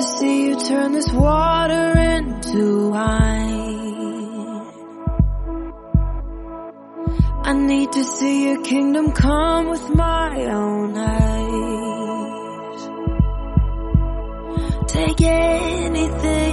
to see you turn this water into wine. I need to see your kingdom come with my own eyes. Take anything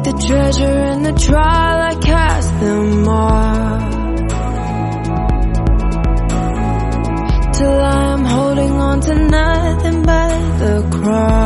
Like the treasure and the trial, I cast them off. Till I'm holding on to nothing but the cross.